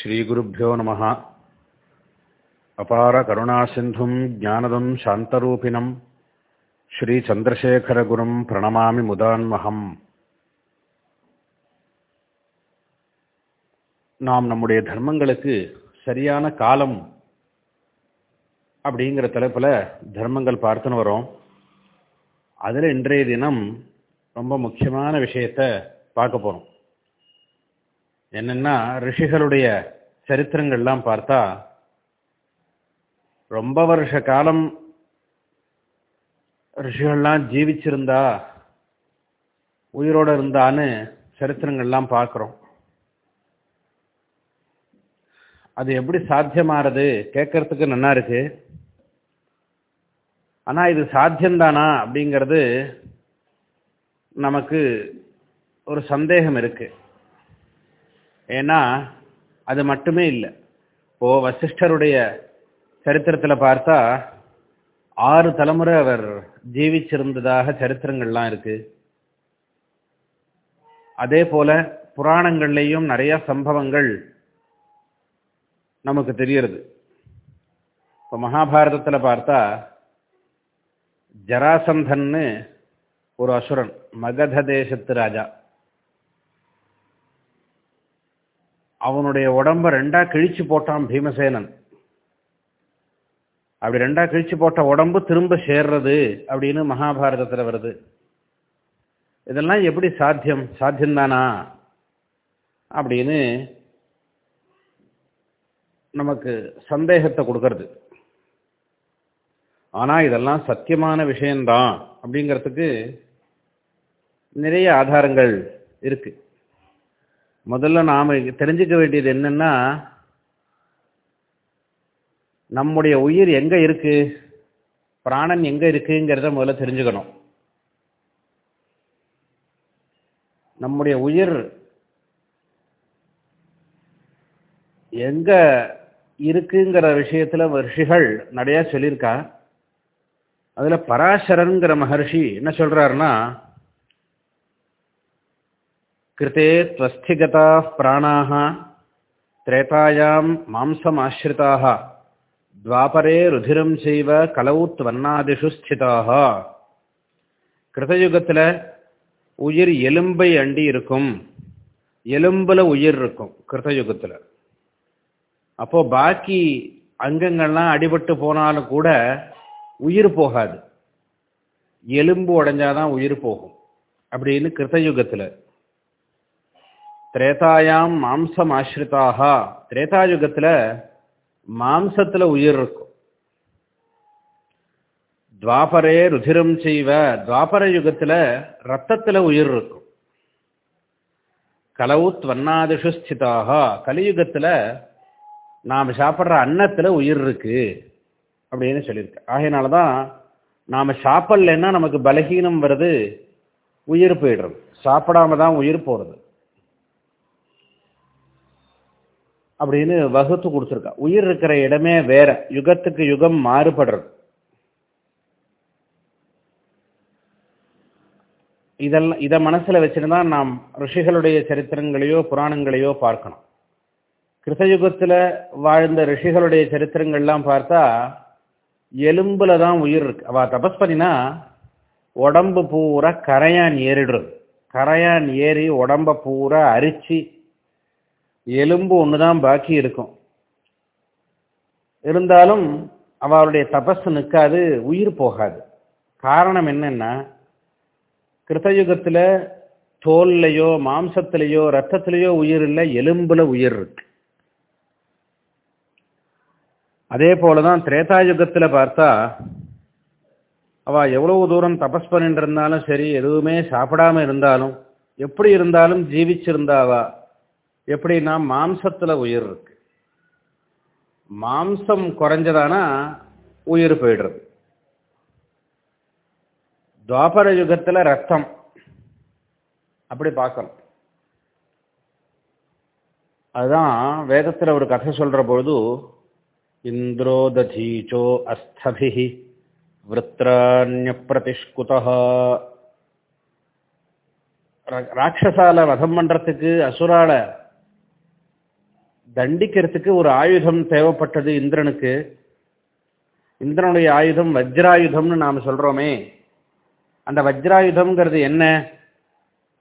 ஸ்ரீகுருப்போ நம அபார கருணாசிந்தும் ஜானதம் சாந்தரூபிணம். ஸ்ரீச்சந்திரசேகரகுரும் பிரணமாமி முதான்மகம். நாம் நம்முடைய தர்மங்களுக்கு சரியான காலம் அப்படிங்கிற தலைப்பில் தர்மங்கள் பார்த்துன்னு வரோம். அதில் இன்றைய தினம் ரொம்ப முக்கியமான விஷயத்தை பார்க்க போகிறோம் என்னென்னா ரிஷிகளுடைய சரித்திரங்கள்லாம் பார்த்தா ரொம்ப வருஷ காலம் ரிஷிகள்லாம் ஜீவிச்சிருந்தா உயிரோடு இருந்தான்னு சரித்திரங்கள்லாம் பார்க்குறோம். அது எப்படி சாத்தியமாகிறது கேட்கறதுக்கு நல்லா இருக்கு. ஆனால் இது சாத்தியம்தானா அப்படிங்கிறது நமக்கு ஒரு சந்தேகம் இருக்குது ஏன்னா அது மட்டுமே இல்லை. இப்போ வசிஷ்டருடைய சரித்திரத்தில் பார்த்தா ஆறு தலைமுறை அவர் ஜீவிச்சிருந்ததாக சரித்திரங்கள்லாம் இருக்கு. அதே போல புராணங்கள்லேயும் நிறைய சம்பவங்கள் நமக்கு தெரியறது இப்போ மகாபாரதத்தில் பார்த்தா ஜராசந்தன்னு ஒரு அசுரன் மகத தேசத்து ராஜா. அவனுடைய உடம்ப ரெண்டா கிழிச்சு போட்டான் பீமசேனன். அப்படி ரெண்டா கிழிச்சு போட்ட உடம்பு திரும்ப சேர்றது அப்படின்னு மகாபாரதத்தில் வருது. இதெல்லாம் எப்படி சாத்தியம்? சாத்தியம்தானா? அப்படின்னு நமக்கு சந்தேகத்தை கொடுக்கறது. ஆனால் இதெல்லாம் சத்தியமான விஷயம்தான் அப்படிங்கிறதுக்கு நிறைய ஆதாரங்கள் இருக்கு. முதல்ல நாம் தெரிஞ்சுக்க வேண்டியது என்னென்னா நம்முடைய உயிர் எங்கே இருக்கு? பிராணன் எங்கே இருக்குங்கிறத முதல்ல தெரிஞ்சுக்கணும். நம்முடைய உயிர் எங்க இருக்குங்கிற விஷயத்தில் ரிஷிகள் நிறையா சொல்லியிருக்கா. அதில் பராசரன்கிற மகர்ஷி என்ன சொல்கிறாருன்னா कृते துவஸ்திகதா प्राणाः त्रेतायां मांसमाश्रिताः द्वापरे रुधिरं ருதிரம் செய்வ கலவு துவன்னாதிஷு ஸ்திதாக கிருதயுகத்தில் உயிர் எலும்பை அண்டி இருக்கும். எலும்பில் உயிர் இருக்கும் கிருதயுகத்தில் அப்போது பாக்கி அங்கங்கள்லாம் அடிபட்டு போனாலும் கூட உயிர் போகாது. எலும்பு உடைஞ்சாதான் உயிர் போகும். அப்படின்னு கிருத்தயுகத்தில் திரேதாயாம் மாம்சம் ஆசிரிதாக. திரேதாயுகத்தில் மாம்சத்தில் உயிர் இருக்கும். துவாபரே ருதிரம் செய்வ. துவாபர யுகத்தில் ரத்தத்தில் உயிர் இருக்கும். கலவு வண்ணாதிஷு ஸ்திதாக. கலியுகத்தில் நாம் சாப்பிட்ற அன்னத்தில் உயிர் இருக்கு அப்படின்னு சொல்லியிருக்கு. ஆகையினால தான் நாம் சாப்பிட்லன்னா நமக்கு பலகீனம் வருது உயிர் போயிடுறது சாப்பிடாம தான் உயிர் போகிறது அப்படின்னு வகுத்து கொடுத்துருக்கா. உயிர் இருக்கிற இடமே வேற. யுகத்துக்கு யுகம் மாறுபடுறது. இதெல்லாம் இதை மனசில் வச்சுட்டு தான் நாம் ரிஷிகளுடைய சரித்திரங்களையோ புராணங்களையோ பார்க்கணும். கிருத்தயுகத்தில் வாழ்ந்த ரிஷிகளுடைய சரித்திரங்கள்லாம் பார்த்தா எலும்புல தான் உயிர் இருக்கு. அவ தபஸ் பண்ணினா உடம்பு பூரா கரையான் ஏறிடுறது. கரையான் ஏறி உடம்ப பூரா அரிச்சு எலும்பு ஒன்று தான் பாக்கி இருக்கும். இருந்தாலும் அவளுடைய தபஸ் நிற்காது உயிர் போகாது. காரணம் என்னன்னா கிருத்தயுகத்தில் தோல்லையோ மாம்சத்திலேயோ ரத்தத்திலேயோ உயிர் இல்லை எலும்புல உயிர் இருக்கு. அதே போலதான் திரேதாயுகத்தில் பார்த்தா அவ எவ்வளவு தூரம் தபஸ் பண்ணிட்டு இருந்தாலும் சரி எதுவுமே சாப்பிடாம இருந்தாலும் எப்படி இருந்தாலும் ஜீவிச்சிருந்தாவா? எப்படின்னா மாம்சத்துல உயிர் இருக்கு. மாம்சம் குறைஞ்சதானா உயிர் போயிடுறது. துவாபர யுகத்துல ரத்தம். அப்படி பார்க்கணும். அதுதான் வேதத்தில் ஒரு கதை சொல்ற பொழுது இந்திரோதீச்சோ அஸ்தபி விருத்ராண்ய ராட்சசால வதம் பண்ணுறதுக்கு அசுரால தண்டிக்கிறதுக்கு ஒரு ஆயுதம் தேவைப்பட்டது இந்திரனுக்கு. இந்திரனுடைய ஆயுதம் வஜ்ராயுதம்னு நாம் சொல்கிறோமே அந்த வஜ்ராயுதம்ங்கிறது என்ன?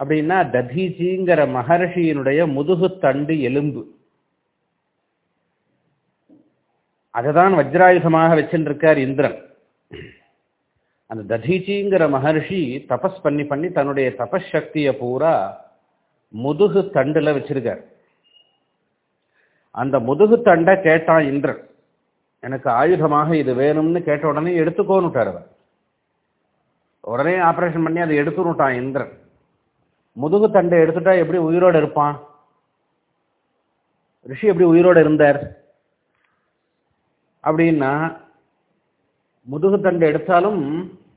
அப்படின்னா ததீஜிங்கிற மகர்ஷியினுடைய முதுகு தண்டு எலும்பு. அதுதான் வஜ்ராயுதமாக வச்சுருக்கார் இந்திரன். அந்த ததீச்சிங்கிற மகர்ஷி தபஸ் பண்ணி பண்ணி தன்னுடைய தபஸ் சக்தியை பூரா முதுகு தண்டில் வச்சிருக்கார். அந்த முதுகு தண்டை கேட்டான் இந்திரன் எனக்கு ஆயுதமாக இது வேணும்னு கேட்ட உடனே எடுத்துக்கோன்னுட்டார் அவர். உடனே ஆப்ரேஷன் பண்ணி அதை எடுத்துனுட்டான் இந்திரன் முதுகு தண்டை எடுத்துட்டா எப்படி உயிரோடு இருப்பான்? ரிஷி எப்படி உயிரோடு இருந்தார்? அப்படின்னா முதுகு தண்டை எடுத்தாலும்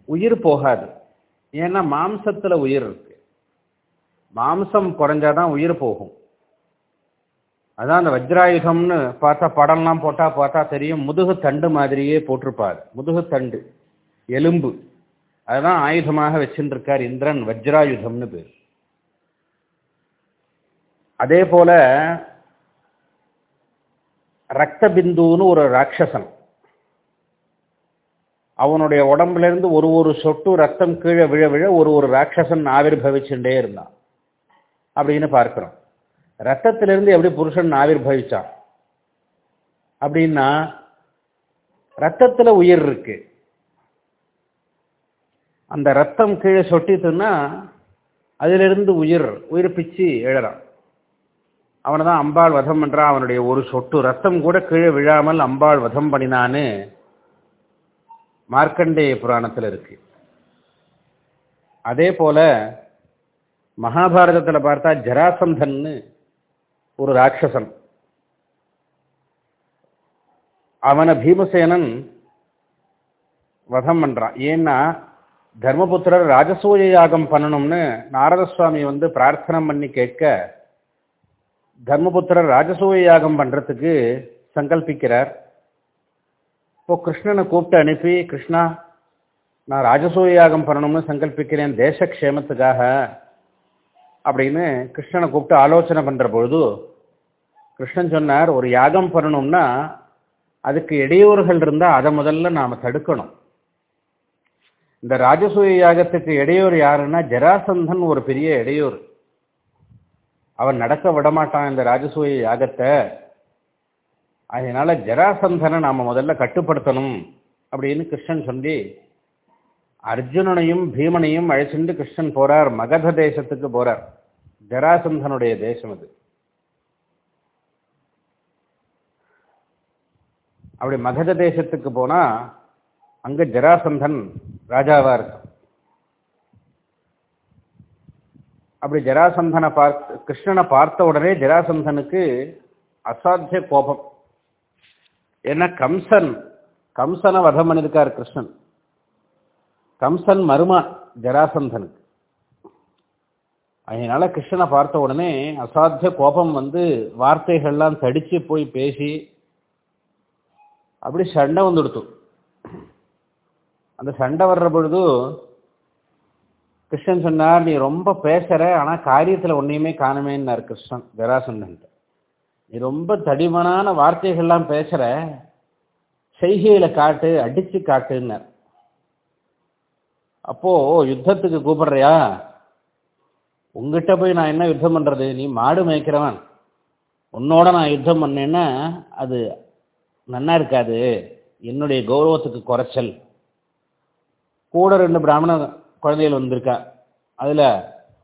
உயிர் போகாது. ஏன்னா மாம்சத்தில் உயிர் இருக்கு. மாம்சம் குறைஞ்சாதான் உயிர் போகும். அதான் அந்த வஜ்ராயுதம்னு பார்த்தா படம்லாம் போட்டால் பார்த்தா தெரியும். முதுகு தண்டு மாதிரியே போட்டிருப்பார். முதுகு தண்டு எலும்பு. அதுதான் ஆயுதமாக வச்சுருக்கார் இந்திரன் வஜ்ராயுதம்னு பேர். அதே போல ரத்த பிந்துன்னு ஒரு ராட்சசன். அவனுடைய உடம்புல இருந்து ஒரு ஒரு சொட்டு ரத்தம் கீழே விழ விழ ஒரு ஒரு ராட்சசன் ஆவிர்வவிச்சுட்டே இருந்தான். அப்படின்னு பார்க்குறோம். ரத்தத்திலிருந்து எப்படி புருஷன் ஆவிர்வவிச்சான் அப்படின்னா ரத்தத்துல உயிர் இருக்கு. அந்த ரத்தம் கீழே சொட்டிட்டுன்னா அதிலிருந்து உயிர் உயிர் பிச்சு எழறான். அவனை தான் அம்பாள் வதம் பண்றான். அவனுடைய ஒரு சொட்டு ரத்தம் கூட கீழே விழாமல் அம்பாள் வதம் பண்ணினான்னு மார்க்கண்டேய புராணத்தில் இருக்கு. அதே போல மகாபாரதத்தில் பார்த்தா ஜராசந்தன்னு ஒரு ராட்சசன். அவனை பீமசேனன் வதம் பண்ணுறான் ஏன்னா தர்மபுத்திரர் ராஜசூய யாகம் பண்ணணும்னு நாரத சுவாமி வந்து பிரார்த்தனை பண்ணி கேட்க தர்மபுத்திரர் ராஜசூய யாகம் பண்ணுறதுக்கு சங்கல்பிக்கிறார். இப்போ கிருஷ்ணனை கூப்பிட்டு அனுப்பி கிருஷ்ணா நான் ராஜசூய யாகம் பண்ணணும்னு சங்கல்பிக்கிறேன் தேசக்ஷேமத்துக்காக அப்படின்னு கிருஷ்ணனை கூப்பிட்டு ஆலோசனை பண்ற பொழுது கிருஷ்ணன் சொன்னார் ஒரு யாகம் பண்ணணும்னா அதுக்கு இடையூறுகள் இருந்தால் அதை முதல்ல நாம் தடுக்கணும். இந்த ராஜசூய யாகத்துக்கு இடையூறு யாருன்னா ஜராசந்தன் ஒரு பெரிய இடையூறு. அவன் நடக்க விடமாட்டான் இந்த ராஜசூய யாகத்தை. அதனால ஜராசந்தனை நாம முதல்ல கட்டுப்படுத்தணும் அப்படின்னு கிருஷ்ணன் சொல்லி அர்ஜுனனையும் பீமனையும் அழைச்சிட்டு கிருஷ்ணன் போறார் மகத தேசத்துக்கு போறார். ஜராசந்தனுடைய தேசம் அது. அப்படி மகத தேசத்துக்கு போனா அங்க ஜராசந்தன் ராஜாவா இருக்கும் அப்படி ஜராசந்தனை பார்த்து கிருஷ்ணனை பார்த்த உடனே ஜராசந்தனுக்கு அசாத்திய கோபம். ஏன்னா கம்சன் கம்சனை வதம் பண்ணியிருக்கார் கிருஷ்ணன். கம்சன் மருமான் ஜராசந்தனுக்கு. அதனால கிருஷ்ணனை பார்த்த உடனே அசாத்திய கோபம் வந்து வார்த்தைகள்லாம் தடிச்சு போய் பேசி அப்படி சண்டை வந்துடுத்து. அந்த சண்டை வர்ற பொழுது கிருஷ்ணன் சொன்னார் நீ ரொம்ப பேசுற ஆனால் காரியத்தில் ஒன்றையுமே காணுமேன்னார் கிருஷ்ணன் ஜராசந்தன் நீ ரொம்ப தடிமனான வார்த்தைகள்லாம் பேசுற செய்கையில் காட்டு அடித்து காட்டுன்னார். அப்போது யுத்தத்துக்கு கூப்பிடுறியா? உங்ககிட்ட போய் நான் என்ன யுத்தம் பண்ணுறது நீ மாடு மேய்க்கிறவன். உன்னோட நான் யுத்தம் பண்ணேன்னா அது நன்னா இருக்காது. என்னுடைய கௌரவத்துக்கு குறைச்சல். கூட ரெண்டு பிராமண குழந்தைகள் வந்திருக்கா. அதில்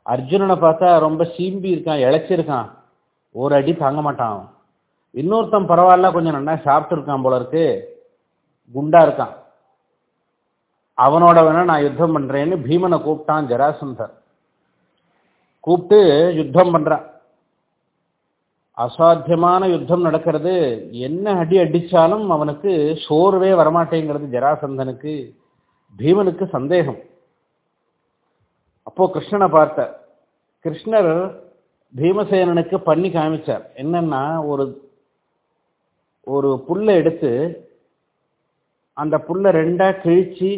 அர்ஜுனனை பார்த்தா ரொம்ப சீம்பி இருக்கான் இழைச்சிருக்கான். ஒரு அடி தாங்க மாட்டான். இன்னொருத்தன் பரவாயில்ல கொஞ்சம் நல்லா சாப்பிட்ருக்கான் போல இருக்கு. குண்டா இருக்கான். அவனோட வேணா நான் யுத்தம் பண்றேன்னு பீமனை கூப்பிட்டான் ஜராசந்தர். கூப்பிட்டு யுத்தம் பண்றான். அசாத்தியமான யுத்தம் நடக்கிறது. என்ன அடி அடிச்சாலும் அவனுக்கு சோர்வே வரமாட்டேங்கிறது ஜராசந்தனுக்கு பீமனுக்கு சந்தேகம். அப்போ கிருஷ்ணனை பார்த்த. கிருஷ்ணர் பீமசேனனுக்கு பண்ணி காமிச்சார். என்னன்னா ஒரு ஒரு புல்லை எடுத்து அந்த புல்லை ரெண்டா கிழிச்சு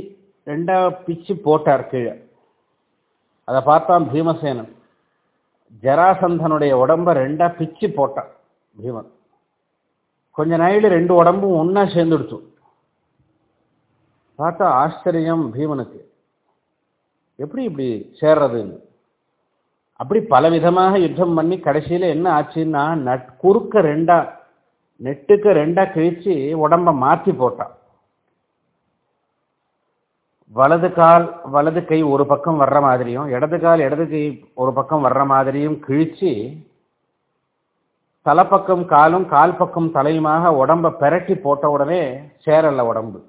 ரெண்டா பிச்சு போட்டார் கீழே. அதை பார்த்தான் பீமசேனன். ஜராசந்தனுடைய உடம்ப ரெண்டா பிச்சு போட்டான் பீமன். கொஞ்ச நாளில் ரெண்டு உடம்பும் ஒன்றா சேர்ந்துடுச்சு. பார்த்தா ஆச்சரியம் பீமனுக்கு. எப்படி இப்படி சேர்றதுன்னு? அப்படி பலவிதமாக யுத்தம் பண்ணி கடைசியில் என்ன ஆச்சுன்னா நட் குறுக்க ரெண்டா நெட்டுக்கு ரெண்டா கிழிச்சு உடம்ப மாற்றி போட்டான். வலது கால் வலது கை ஒரு பக்கம் வர்ற மாதிரியும் இடது கால் இடது கை ஒரு பக்கம் வர்ற மாதிரியும் கிழிச்சு தலைப்பக்கம் காலும் கால் பக்கம் தலையுமாக உடம்ப பெரட்டி போட்ட உடனே சேரல உடம்பு.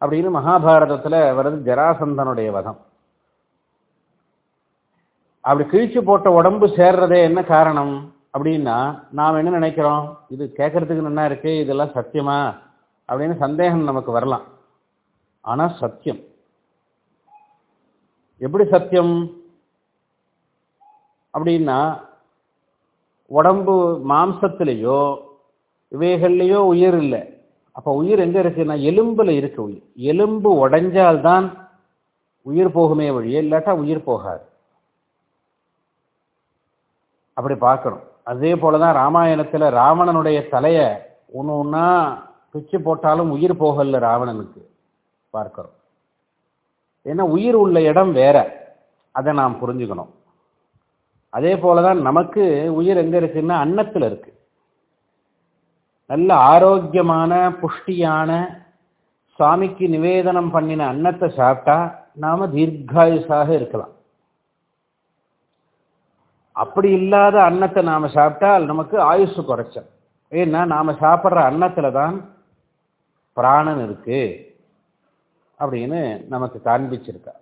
அப்படின்னு மகாபாரதத்தில் வருது ஜராசந்தனுடைய வதம். அப்படி கிழிச்சு போட்ட உடம்பு சேர்றதே என்ன காரணம்? அப்படின்னா நாம் என்ன நினைக்கிறோம்? இது கேட்கறதுக்கு நல்லா இருக்கு இதெல்லாம் சத்தியமா? அப்படின்னு சந்தேகம் நமக்கு வரலாம். ஆனால் சத்தியம். எப்படி சத்தியம்? அப்படின்னா உடம்பு மாம்சத்திலேயோ இவைகள்லேயோ உயிர் இல்லை. அப்போ உயிர் எங்கே இருக்குன்னா எலும்பில் இருக்கு உயிர். எலும்பு உடைஞ்சால்தான் உயிர் போகுமே வழியே இல்லாட்டா உயிர் போகாது. அப்படி பார்க்கணும். அதே போல தான் ராமாயணத்தில் ராவணனுடைய தலையை ஒன்று ஒன்றா பிச்சு போட்டாலும் உயிர் போகல ராவணனுக்கு. பார்க்கிறோம். ஏன்னா உயிர் உள்ள இடம் வேற. அதை நாம் புரிஞ்சுக்கணும். அதே போலதான் நமக்கு உயிர் எங்கே இருக்குன்னா அன்னத்தில் இருக்கு. நல்ல ஆரோக்கியமான புஷ்டியான சுவாமிக்கு நிவேதனம் பண்ணின அன்னத்தை சாப்பிட்டா நாம தீர்காயுசாக இருக்கலாம். அப்படி இல்லாத அன்னத்தை நாம சாப்பிட்டால் நமக்கு ஆயுசு குறைச்சல். ஏன்னா நாம சாப்பிட்ற அன்னத்துல தான் பிராணன் இருக்கு. அப்படின்னு நமக்கு காண்பிச்சிருக்கா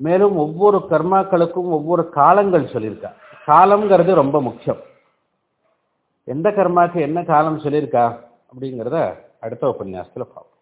மேலும் ஒவ்வொரு கர்மாக்களுக்கும் ஒவ்வொரு காலங்கள் சொல்லியிருக்கா காலம்ங்கிறது ரொம்ப முக்கியம். எந்த கர்மாக்கு என்ன காலம் சொல்லியிருக்கா அப்படிங்கிறத அடுத்த உபன்யாசத்தில் பார்ப்போம்.